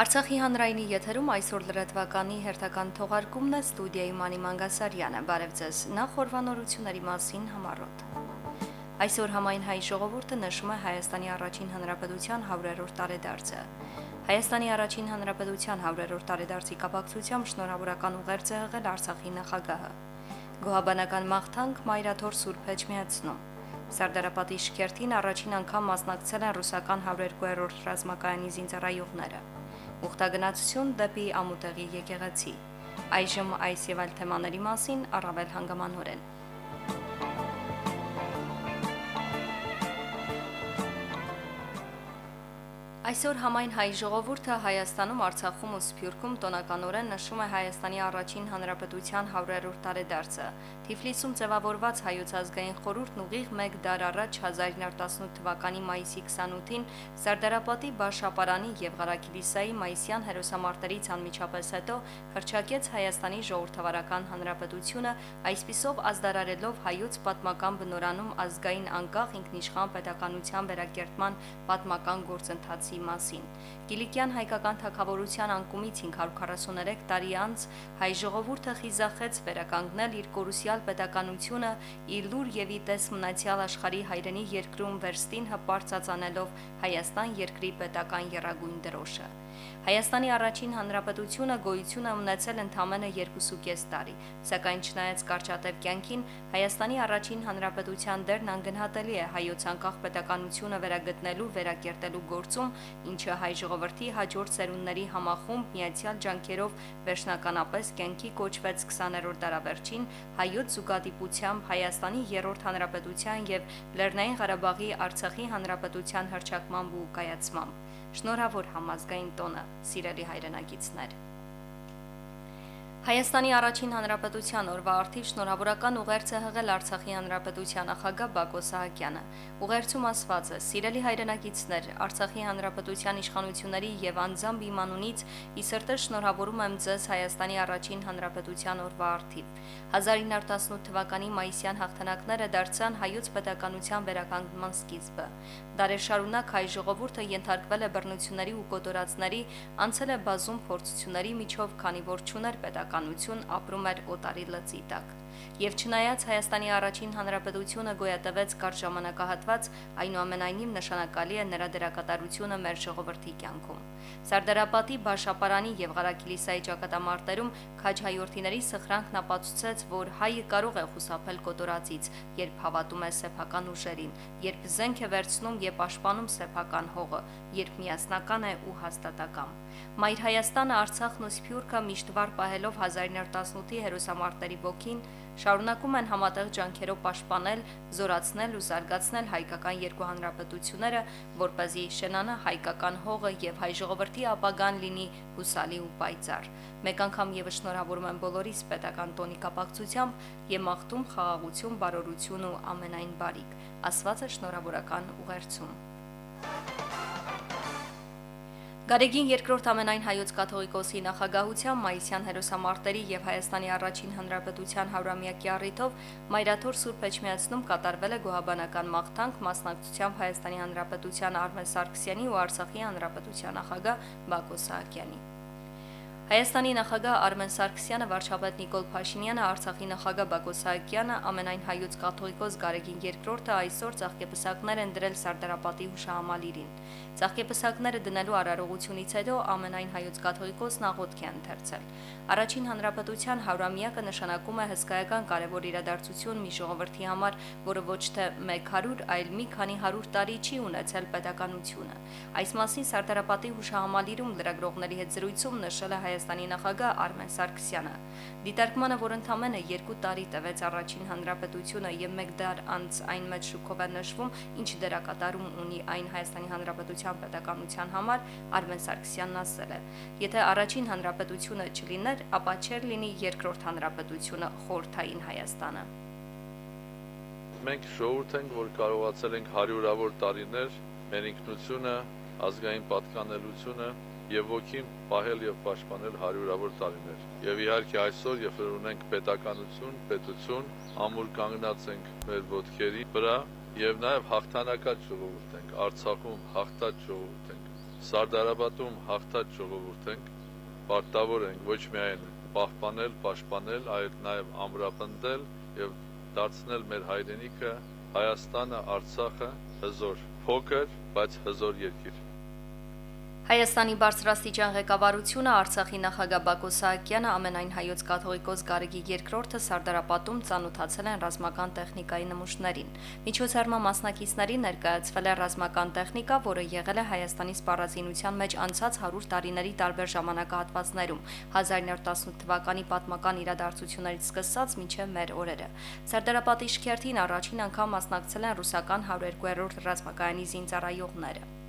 Արցախի հանրայինի եթերում այսօր լրատվականի հերթական թողարկումն է ստուդիայի Մանի Մանգասարյանը։ Բարև ձեզ։ Նախ օրվանորությունների մասին համարոտ։ Այսօր համայն հայ ժողովուրդը նշում է Հայաստանի առաջին հանրապետության 100-րդ տարեդարձը։ Հայաստանի առաջին հանրապետության 100-րդ տարեդարձի կապակցությամբ շնորհավորական ուղերձ է եղել Արցախի նախագահը։ Գոհաբանական մաղթանք Մայրաթոր Սուրբ Էջմիածնում։ Սարդարապատի շքերթին առաջին անգամ մասնակցել են ռուսական 102-րդ ռազմակայանի զինծառայողները ուխտագնացություն դեպի ամուտեղի եկեղեցի։ Այժմ այս եւ այլ թեմաների մասին առավել հանգամանորեն։ Այսօր համայն հայ ժողովուրդը Հայաստանում, Արցախում ու Սփյուռքում տոնականորեն նշում է Հայաստանի առաջին հանրապետության 100-րդ տարեդարձը։ Թիֆլիսում ձևավորված հայոց ազգային խորհուրդն ուղիղ 1 դար առաջ 1918 թվականի մայիսի 28-ին Սարդարապետի Բաշապարանի եւ Ղարաքիլիսայի մայիսյան հերոսամարտերից անմիջապես հետո հրճակեց Հայաստանի ժողովրդավարական հանրապետությունը, այսպիսով ազդարարելով հայոց պատմական բնորանում ազգային անկախ ինքնիշխան պետականության վերակերտման պատմական գործընթացի մասին։ Կիլիկյան հայկական թակավորության անկումից 543 տարի անց հայ ժողովուրդը խիզախեց վերականգնել իր կորուսյալ պետականությունը իր լուր եւ ի տես մնացյալ աշխարհի հայրենի երկրում վերստին հպարծածանելով Հայաստան երկրի պետական երագույն դրոշը։ Հայաստանի առաջին հանրապետությունը գոյություն է ունեցել ընդամենը 2.5 տարի, սակայն չնայած կարճատև կյանքին Հայաստանի առաջին հանրապետության դերն անգնահատելի է հայոց անկախ պետականությունը վերագտնելու, վերակերտելու գործում, ինչը հայ ժողովրդի հաջորդ սերունդների համախումբ միացյալ ջանքերով վերջնականապես կյանքի կոչվեց 20-րդ դարավերջին հայոց զուգադիպությամբ Հայաստանի երրորդ հանրապետության եւ Լեռնային Ղարաբաղի Արցախի հանրապետության հրճակման ու կայացմամբ։ Շնորհավոր համազգային տոնը, սիրելի հայրենակիցներ։ Հայաստանի առաջին հանրապետության օրվա արդիվ շնորհավորական ուղերձ է հղել Արցախի հանրապետության նախագահ Բակո Սահակյանը։ Ուղերձում ասված է. «Սիրելի հայրենակիցներ, Արցախի հանրապետության իշխանությունների եւ անձամբ իմ անունից ի սրտե շնորհավորում եմ ձեզ Հայաստանի առաջին հանրապետության օրվա արդիվ։ 1918 թվականի մայիսյան հաղթանակները դարձան հայոց պետականության վերականգնման սկիզբը։ Դարեր շարունակ հայ ժողովուրդը ենթարկվել է բռնությունների ու կոտորածների, անցել է բազում փորձությունների միջով, քանի որ չուներ պետական քաղաքականություն ապրում էր օտարի լծի տակ։ Եվ չնայած Հայաստանի առաջին հանրապետությունը գոյատևեց կարճ ժամանակահատված, այնուամենայնիվ նշանակալի է նրա դերակատարությունը մեր ժողովրդի կյանքում։ Սարդարապետի Բաշապարանի եւ Ղարաքիլիսայի ճակատամարտերում քաջ հայորդիների սխրանքն ապացուցեց, որ հայը կարող է խուսափել կոտորածից, երբ հավատում է սեփական ուժերին, երբ զենք է վերցնում եւ պաշտպանում սեփական հողը, երբ միասնական է ու հաստատակամ։ Մայր Հայաստանը, Արցախն ու Սփյուռքը միշտ վար պահելով 1918-ի հերոսամարտերի ոգին շարունակում են համատեղ ջանքերով պաշտպանել, զորացնել ու զարգացնել հայկական երկու հանրապետությունները, որ เป զի շենանը հայկական հողը եւ հայ ժողովրդի ապագան լինի հուսալի ու պայծառ։ Մեկ անգամ եւս շնորհավորում եմ բոլորիս պետական տոնի կապակցությամբ եւ մաղթում խաղաղություն, բարօրություն ու ամենայն բարիք։ Ասված է շնորհավորական ուղերձում։ Գարեգին երկրորդ ամենայն հայոց կաթողիկոսի նախագահության մայիսյան հերոսամարտերի եւ Հայաստանի առաջին հանրապետության հարյուրամյակի առիթով Մայրաթոր Սուրբ Էջմիածնում կատարվել է գոհաբանական մաղթանք մասնակցությամբ Հայաստանի հանրապետության Արմեն Սարգսյանի ու Արցախի հանրապետության նախագահ Բակո Սահակյանի։ Հայաստանի նախագահ Արմեն Սարգսյանը, վարչապետ Նիկոլ Փաշինյանը, Արցախի նախագահ Բակո Սահակյանը, ամենայն հայոց կաթողիկոս Գարեգին II-ը այսօր ցաղկեպսակներ են դրել Սարդարապետի հուշահամալիրին։ Ցաղկեպսակները դնելու արարողությունից հետո ամենայն հայոց կաթողիկոսն աղոթք է ընթերցել։ Առաջին հանրապետության 100-ամյակը նշանակում է հսկայական կարևոր իրադարձություն մի ժողովրդի համար, որը ոչ թե 100, այլ մի քանի 100 տարի չի ունեցել պետականությունը։ Այս մասին Սարդարապետի հուշահամալիրում լրագրողների հետ զրույցում նշել է Հայաստանի նախագահ Արմեն Սարգսյանը։ Դիտարկմանը, որ ընդամենը 2 տարի տևեց առաջին հանրապետությունը եւ 1 դար անց այն մեծ շուկով է նշվում, ինչ դերակատարում ունի այն Հայաստանի հանրապետության պետականության համար, Արմեն Սարգսյանն ասել է. Եթե առաջին հանրապետությունը չլիներ, ապա չէր լինի երկրորդ հանրապետությունը խորթային Հայաստանը։ Մենք շահուրդ ենք, որ կարողացել ենք հարյուրավոր տարիներ մեր ինքնությունը, ազգային պատկանելությունը եւ ոգին պահել եւ պաշտպանել հարյուրավոր տարիներ։ Եվ իհարկե այսօր, երբ որ ունենք պետականություն, պետություն, ամուր կանգնած ենք մեր ոտքերի վրա եւ նաեւ հաղթանակած ժողովուրդ ենք, Արցախում հաղթած ժողովուրդ ենք։ Սարդարապատում հաղթած ժողովուրդ ենք, պարտավոր ենք ոչ միայն պահպանել, պաշտպանել, այլ նաև ամրապնդել եւ դարձնել մեր հայրենիքը Հայաստանը, Արցախը հզոր, փոքր, բայց հզոր երկիր։ Հայաստանի բարձրաստիճան ղեկավարությունը Արցախի նախագահ Բակո Սահակյանը ամենայն հայոց կաթողիկոս Գարեգի II-ը Սարդարապատում ծանոթացել են ռազմական տեխնիկայի նմուշներին։ Միջոցառման մասնակիցների ներկայացվել է ռազմական տեխնիկա, որը եղել է Հայաստանի սպառազինության մեջ անցած 100 տարիների տարբեր ժամանակահատվածներում 1918 թվականի պատմական իրադարձություններից սկսած մինչև մեր օրերը։ Սարդարապատի շքերթին առաջին անգամ մասնակցել են ռուսական 102-րդ ռազմակայանի զինծառայողները։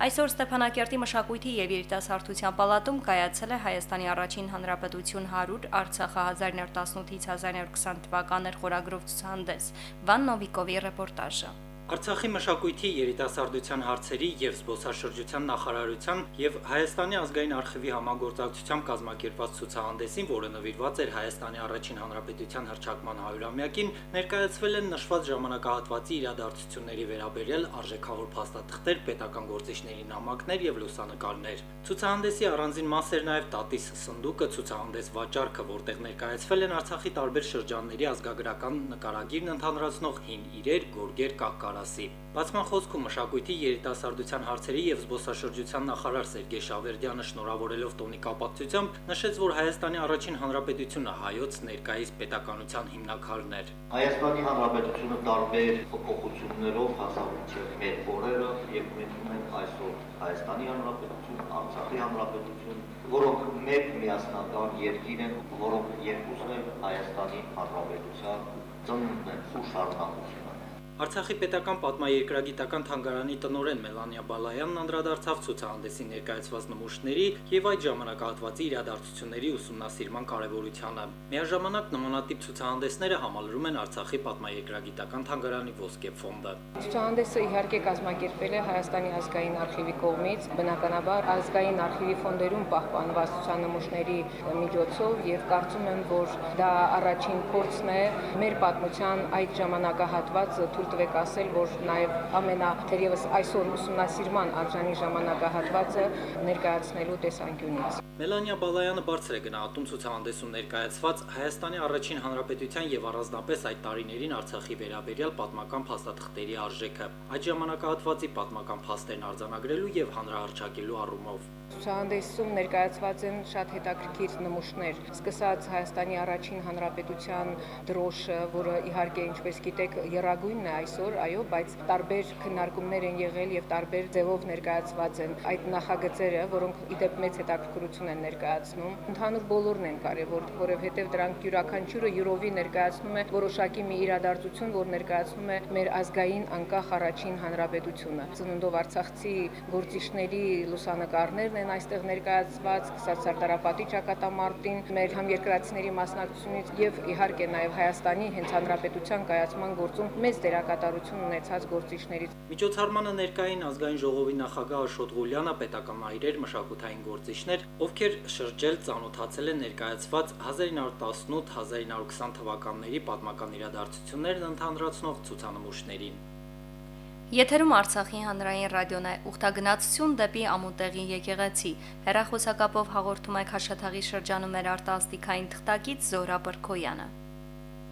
Այսօր Ստեփանակերտի մշակույթի եւ երիտասարդության պալատում կայացել է Հայաստանի առաջին հանրապետություն 100 Արցախը 1918-ից 1920 թվականներ խորագրով ցուցահանդես։ Վան Նովիկովի ռեպորտաժը։ Արցախի մշակույթի երիտասարդության հարցերի եւ զբոսաշրջության նախարարության եւ Հայաստանի ազգային արխիվի համագործակցությամբ կազմակերպված ցուցահանդեսին, որը նվիրված էր Հայաստանի առաջին հանրապետության հռչակման 100-ամյակին, ներկայացվել են նշված ժամանակահատվածի իրադարձությունների վերաբերյալ արժեքավոր փաստաթղթեր, պետական գործիչների նամակներ եւ լուսանկարներ։ Ցուցահանդեսի առանձին մաս էր նաեւ Տատիս սնդուկը ցուցահանդես վաճառքը, որտեղ ներկայացվել են Արցախի տարբեր շրջանների ազգագրական նկարագիրն ընդհանրացնող հին իրեր, գորգեր, կակկարա դասի։ Բացման խոսքում մշակույթի երիտասարդության հարցերի եւ զբոսաշրջության նախարար Սերգեյ Շավերդյանը շնորհավորելով տոնի կապակցությամբ նշեց, որ Հայաստանի առաջին հանրապետությունը հայոց ներկայիս պետականության հիմնակարն էր։ Հայաստանի հանրապետությունը տարբեր փոփոխություններով մինչև մեր օրերը եւ մենք ունենք այսօր Հայաստանի հանրապետություն, Արցախի հանրապետություն, որոնք մեկ միասնական երկիր են, որոնք երկուսն են Հայաստանի հանրապետության ծնունդն են ու շարունակությունը։ Արցախի պետական պատմաերկրագիտական թանգարանի տնօրեն Մելանիա Բալայանն անդրադարձավ ցուցահանդեսի ներկայացված նմուշների եւ այդ ժամանակահատվածի իրադարձությունների ուսումնասիրման կարեւորությանը։ Միաժամանակ նմանատիպ ցուցահանդեսները համալրում են Արցախի պատմաերկրագիտական թանգարանի ոսկե ֆոնդը։ Ցուցահանդեսը իհարկե կազմակերպվել է Հայաստանի ազգային արխիվի կողմից, բնականաբար ազգային արխիվի ֆոնդերում պահպանված ցուցանմուշների միջոցով եւ կարծում եմ, որ դա առաջին փորձն է մեր պատմության այդ ժամանակահատվածը թույլ տվեք ասել, որ նաև ամենա թերևս այսօր ուսումնասիրման արժանի ժամանակահատվածը ներկայացնելու տեսանկյունից։ Մելանիա Բալայանը բարձր է գնահատում ցուցահանդեսում ներկայացված Հայաստանի առաջին հանրապետության եւ առանձնապես այդ տարիներին Արցախի վերաբերյալ պատմական փաստաթղթերի արժեքը։ Այդ ժամանակահատվածի պատմական փաստերն արձանագրելու եւ հանրահարչակելու առումով Ցուցահանդեսում ներկայացված են շատ հետաքրքիր նմուշներ, սկսած Հայաստանի առաջին հանրապետության դրոշը, որը իհարկե ինչպես գիտեք, երագույնն է այսօր, այո, բայց տարբեր քննարկումներ են եղել եւ տարբեր ձևով ներկայացված են այդ նախագծերը, որոնք իդեպ մեծ հետաքրքրություն են ներկայացնում։ Ընդհանուր բոլորն են կարևոր, որովհետեւ դրանք յուրաքանչյուրը յուրովի ներկայացնում է որոշակի մի իրադարձություն, որ ներկայացնում է մեր ազգային անկախ առաջին հանրապետությունը։ Ծննդով Արցախցի գործիչների լուսանկարներն են այստեղ ներկայացված, սկսած Սարդարապատի ճակատամարտին, մեր համերկրացիների մասնակցությունից եւ իհարկե նաեւ Հայաստանի հենց հանրապետության կայացման գործում մեծ դերակատարություն ունեցած գործիչներից։ Միջոցառմանը ներկային ազգային ժողովի նախագահ Աշոտ Ղուլյանը, պետական այրեր, մշակութային գործիչներ, ովքեր շրջել ծանոթացել են ներկայացված 1918-1920 թվականների պատմական իրադարձություններն ընդհանրացնող ցուցանմուշներին։ Եթերում Արցախի հանրային ռադիոն է ուխտագնացություն դեպի ամուտեղի եկեղեցի։ Հերախոսակապով հաղորդում է Խաշաթաղի շրջանում մեր արտասթիկային թղթակից Զորա Բրքոյանը։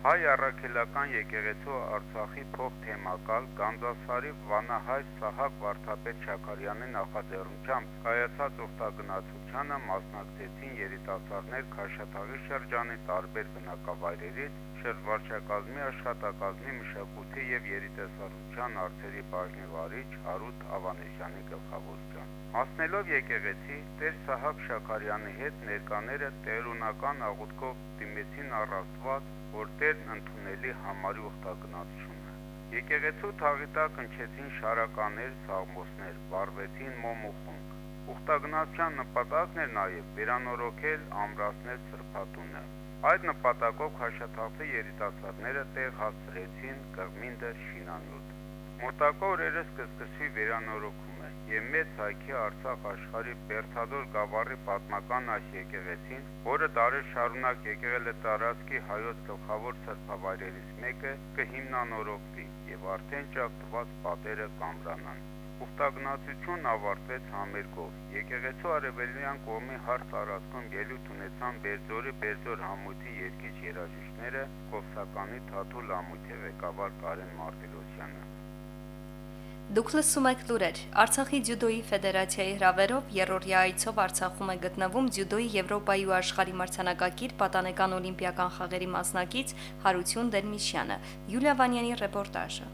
Հայ առաքելական եկեղեցու Արցախի փող թեմակալ Գանձասարի Վանահայ Սահակ Վարդապետ Շաքարյանի նախաձեռնությամբ կայացած ուխտագնացությանը մասնակցեցին երիտասարդներ Քաշաթաղի շրջանի տարբեր բնակավայրերից, շրջվարչակազմի աշխատակազմի մշակույթի եւ երիտասարդության արտերի բաժնի վարիչ Հարութ Ավանեսյանի գլխավորությամբ։ Հասնելով եկեղեցի Տեր Սահակ Շաքարյանի հետ ներկաները տերունական աղոթքով դիմեցին առ Աստված որ Տերն ընդունելի համարի ուխտագնացությունը։ Եկեղեցու թաղի տակ ընչեցին շարականներ, սաղմոսներ, վարվեցին մոմ ու խունկ։ Ուխտագնացության նպատակն էր նաև վերանորոգել, ամրացնել սրբատունը։ Այդ նպատակով Խաշաթաղցի երիտասարդները տեղ հասցրեցին Կղմինդը Շինանյութ։ Մոտակա օրերս կսկսվի վերանորոգում եւ մեծ հայքի Արցախ աշխարհի Բերթադոր գավառի պատմական այս եկեղեցին, որը տարի շարունակ եկեղել է տարածքի հայոց գլխավոր սրբավայրերից մեկը, կհիմնանորոգվի եւ արդեն ճակտված պատերը կամրանան։ Ուխտագնացությունն ավարտվեց համերգով։ Եկեղեցու արևելյան կողմի հարց առածքում ելույթ ունեցան Բերձորի Բերձոր համույթի երկիչ երաժիշտները, Կովսականի Թաթու Լամույթի ղեկավար Կարեն Մարտիրոսյանը։ Դուք լսում եք լուրեր։ Արցախի ձյուդոյի ֆեդերացիայի հրավերով երրորդյա այցով Արցախում է գտնվում ձյուդոյի Եվրոպայի ու աշխարհի մրցանակակիր պատանեկան օլիմպիական խաղերի մասնակից Հարություն Դերմիշյանը։ Յուլիա Վանյանի ռեպորտաժը։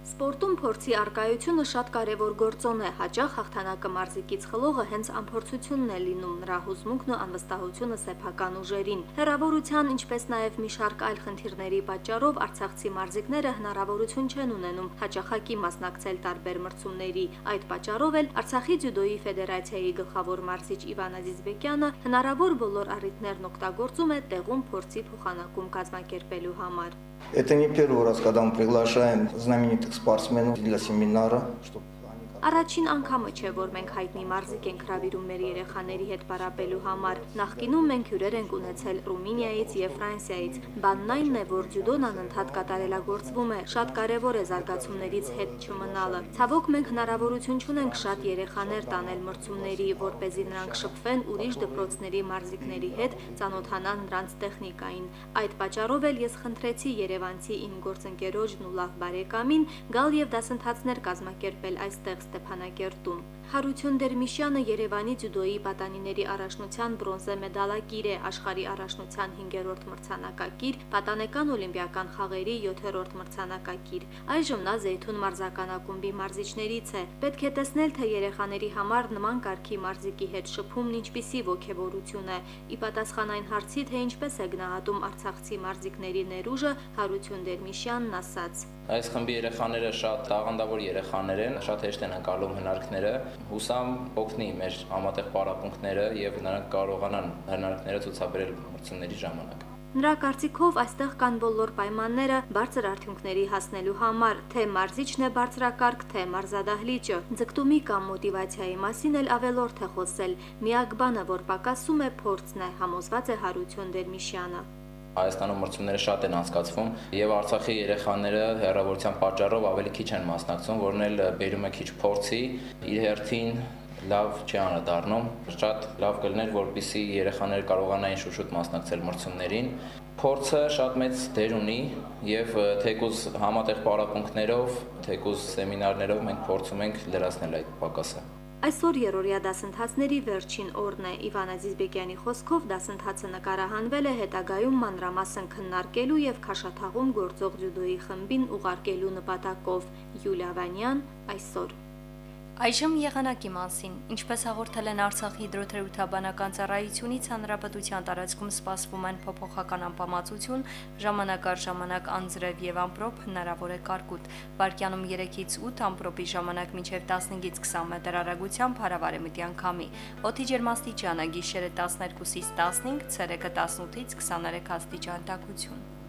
Սպորտում փորձի արկայությունը շատ կարևոր գործոն է։ Հաճախ հաղթանակը մարզիկից խլողը հենց անփորձությունն է լինում, նրա հուզմունքն ու անվստահությունը սեփական ուժերին։ Հերավորության, ինչպես նաև մի շարք այլ խնդիրների պատճառով արցախցի մարզիկները հնարավորություն չեն ունենում հաճախակի մասնակցել տարբեր մրցումների։ Այդ պատճառով էլ Արցախի ձյուդոյի ֆեդերացիայի գլխավոր մարզիչ Իվան Ազիզբեկյանը հնարավոր բոլոր առիթներն օգտագործում է տեղում փորձի փոխանակում կազմակերպելու համար։ Это не первый раз, когда мы приглашаем знаменитых спортсменов для семинара, чтобы Առաջին անգամը չէ, որ մենք հայտնի մարզիկ ենք հravirում մեր երեխաների հետ պարապելու համար։ Նախկինում մենք հյուրեր ենք ունեցել Ռումինիայից եւ Ֆրանսիայից։ Բանն այնն է, որ ջյուդոն անընդհատ կատարելագործվում է։ Շատ կարեւոր է զարգացումներից հետ չմնալը։ Ցավոք մենք հնարավորություն չունենք շատ երեխաներ տանել մրցումների, որ เป զի նրանք շփվեն ուրիշ դպրոցների մարզիկների հետ, ծանոթանան նրանց տեխնիկային։ Այդ պատճառով էլ ես խնդրեցի Երևանցի իմ գործընկերոջն ու լավ բարեկամին գալ եւ դասընթացներ կազմակերպել այստեղ Ստեփանակերտում։ Հարություն Դերմիշյանը Երևանի ձյուդոյի պատանիների առաջնության բրոնզե մեդալակիր է, աշխարհի առաջնության 5-րդ մրցանակակիր, պատանեկան օլիմպիական խաղերի 7-րդ մրցանակակիր։ Այժմ նա Զեյթուն մարզական ակումբի մարզիչներից է։ Պետք է տեսնել, թե երեխաների համար նման կարգի մարզիկի հետ շփումն ինչպիսի ողջավորություն է։ Ի պատասխան այն հարցի, թե ինչպես է գնահատում Արցախցի մարզիկների ներուժը, Հարություն Դերմիշյանն ասաց. Այս խմբի երեխաները շատ տաղանդավոր երեխաներ են, շատ հեշտ են անցալում հնարքները, հուսամ օգնի մեր համատեղ պարապմունքները եւ նրանք կարողանան հնարքները ցուցաբերել մրցումների ժամանակ։ Նրա կարծիքով այստեղ կան բոլոր պայմանները բարձր արդյունքների հասնելու համար, թե մարզիչն է բարձրակարգ, թե մարզադահլիճը։ Ձգտումի կամ մոտիվացիայի մասին էլ ավելորդ է խոսել։ Միակ բանը, որ պակասում է, փորձն է, համոզված է Հարություն Դերմիշյանը։ Հայաստանում մրցումները շատ են անցկացվում եւ Արցախի երեխաները հերավորության պատճառով ավելի քիչ են մասնակցում, որն էլ բերում է քիչ փորձի իր հերթին լավ չի անդառնում շատ լավ կլներ որպիսի երեխաները կարողանային շուշուտ մասնակցել մրցումներին փորձը շատ մեծ դեր ունի եւ թեկուզ համատեղ պարապմունքներով թեկուզ սեմինարներով մենք փորձում ենք լրացնել այդ պակասը Այսօր երորյա դասընթացների վերջին օրն է։ Իվան Ազիզբեկյանի խոսքով դասընթացը նկարահանվել է հետագայում մանրամասն քննարկելու եւ Քաշաթաղում գործող ջյուդոյի խմբին ուղարկելու նպատակով։ Յուլիա Վանյան այսօր Այժմ եղանակի մասին, ինչպես հաղորդել են Արցախի հիդրոթերապևտաբանական ծառայությունից, հանրապետության տարածքում սպասվում են փոփոխական անպամացություն, ժամանակ առ ժամանակ անձրև եւ ամպրոպ հնարավոր է կարկուտ։ Վարկյանում 3-ից 8 ամպրոպի ժամանակ մինչև 15-ից 20 մետր արագությամբ հարավարեմտյան քամի։ Օդի ջերմաստիճանը գիշերը 12-ից 15, ցերեկը 18-ից 23 աստիճան տաքություն։